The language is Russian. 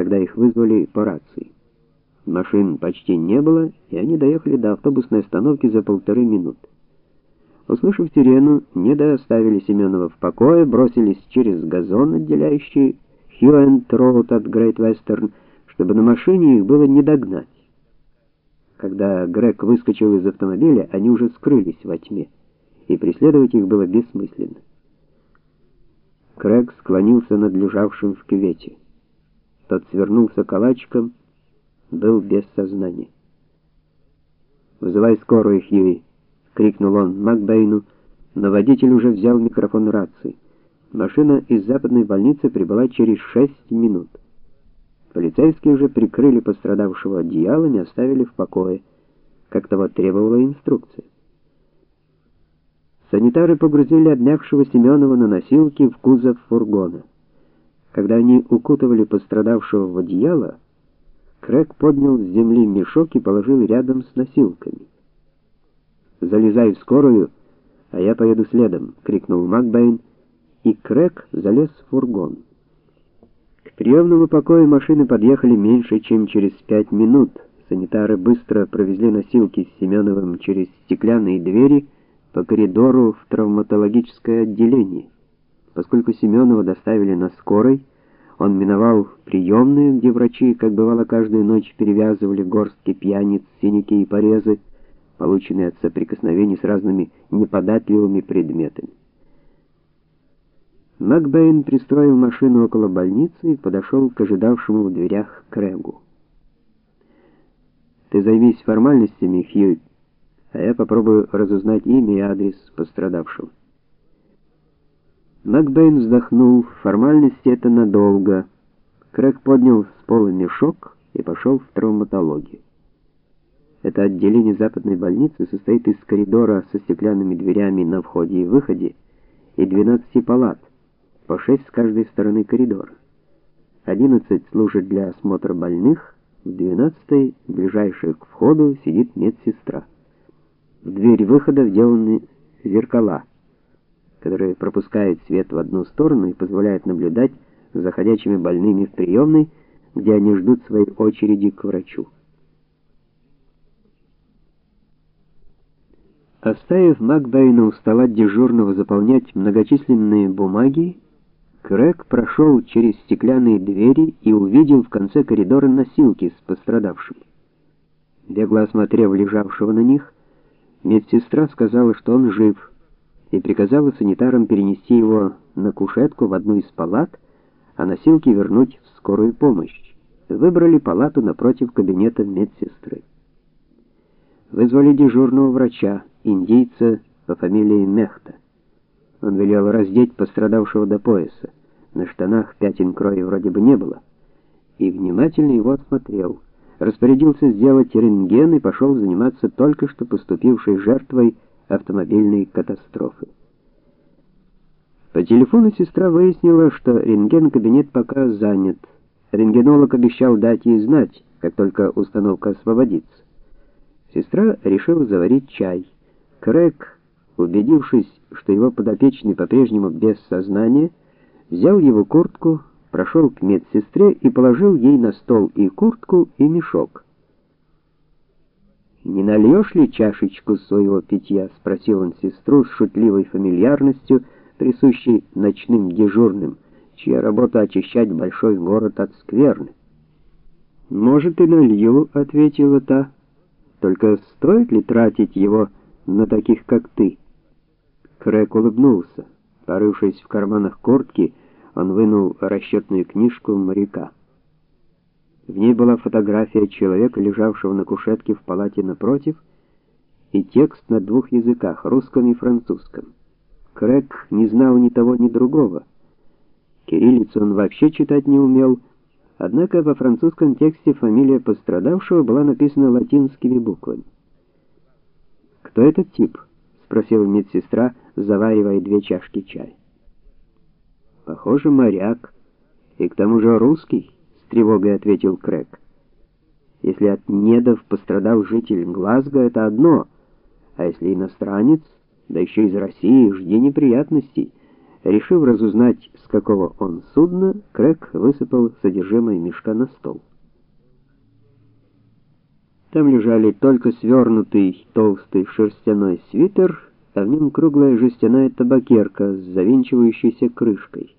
когда их вызвали по рации. Машин почти не было, и они доехали до автобусной остановки за полторы минуты. Услышав сирену, те оставили Семенова в покое, бросились через газон, отделяющий Хайндленд-Роуд от Грейт-Вестерн, чтобы на машине их было не догнать. Когда Грег выскочил из автомобиля, они уже скрылись во тьме, и преследовать их было бессмысленно. Крэг склонился над лежавшим в кювете. Тот свернулся калачиком, был без сознания. "Вызывай скорую, Хьюи", крикнул он Макбейну, но водитель уже взял микрофон рации. Машина из западной больницы прибыла через шесть минут. Полицейские же прикрыли пострадавшего одеялом и оставили в покое, как того требовала инструкция. Санитары погрузили обмякшего Семенова на носилки в кузов фургона. Когда они укутывали пострадавшего в одеяло, Крэг поднял с земли мешок и положил рядом с носилками. "Залезай в скорую, а я поеду следом", крикнул Макбейн, и Крэг залез в фургон. К приемному покою машины подъехали меньше, чем через пять минут. Санитары быстро провезли носилки с Семеновым через стеклянные двери по коридору в травматологическое отделение. Поскольку Семенова доставили на скорой, он миновал приемную, где врачи, как бывало каждую ночь, перевязывали горстки пьяниц, синяки и порезы, полученные от соприкосновений с разными неподатливыми предметами. Макбейн пристроил машину около больницы и подошел к ожидавшему в дверях Крэгу. Ты займись формальностями, Хью, а я попробую разузнать имя и адрес пострадавшего. Макбейн вздохнул. Формальности это надолго. Крэг поднял с пола мешок и пошел в травматологию. Это отделение западной больницы состоит из коридора со стеклянными дверями на входе и выходе и 12 палат, по 6 с каждой стороны коридора. 11 служат для осмотра больных, в 12 ближайшей к входу сидит медсестра. В дверь выхода вделаны зеркала, которые пропускают свет в одну сторону и позволяют наблюдать за ходячими больными в приемной, где они ждут своей очереди к врачу. Оставив Макбейна у стола дежурного заполнять многочисленные бумаги, Крэг прошел через стеклянные двери и увидел в конце коридора носилки с пострадавшим. Бегло осмотрев лежавшего на них, Медсестра сказала, что он жив, и приказала санитарам перенести его на кушетку в одну из палат, а носилки вернуть в скорую помощь. Выбрали палату напротив кабинета медсестры. Вызвали дежурного врача, индийца по фамилии Мехта. Он велел раздеть пострадавшего до пояса. На штанах пятен крови вроде бы не было, и внимательно его осмотрел распорядился сделать рентген и пошел заниматься только что поступившей жертвой автомобильной катастрофы. По телефону сестра выяснила, что рентген-кабинет пока занят. Рентгенолог обещал дать ей знать, как только установка освободится. Сестра решила заварить чай. Крэг, убедившись, что его подопечный по-прежнему без сознания, взял его куртку, прошел к медсестре и положил ей на стол и куртку, и мешок. «Не нальешь ли чашечку своего питья?» — спросил он сестру с шутливой фамильярностью, присущей ночным дежурным, чья работа очищать большой город от скверны. «Может, и налью», — ответила та. «Только стоит ли тратить его на таких, как ты?» Крэк улыбнулся. Порывшись в карманах куртки, он вынул расчетную книжку моряка. В ней была фотография человека, лежавшего на кушетке в палате напротив, и текст на двух языках, русском и французском. Крэг не знал ни того, ни другого. Кириллицу он вообще читать не умел, однако во французском тексте фамилия пострадавшего была написана латинскими буквами. "Кто этот тип?" спросила медсестра, заваривая две чашки чая. Похоже, моряк, и к тому же русский, тревогой ответил Крэг. Если от недов пострадал житель Глазго, это одно, а если иностранец, да еще из России, жди неприятностей. Решив разузнать, с какого он судна, Крэг высыпал содержимое мешка на стол. Там лежали только свернутый толстый шерстяной свитер, а в нем круглая жестяная табакерка с завинчивающейся крышкой.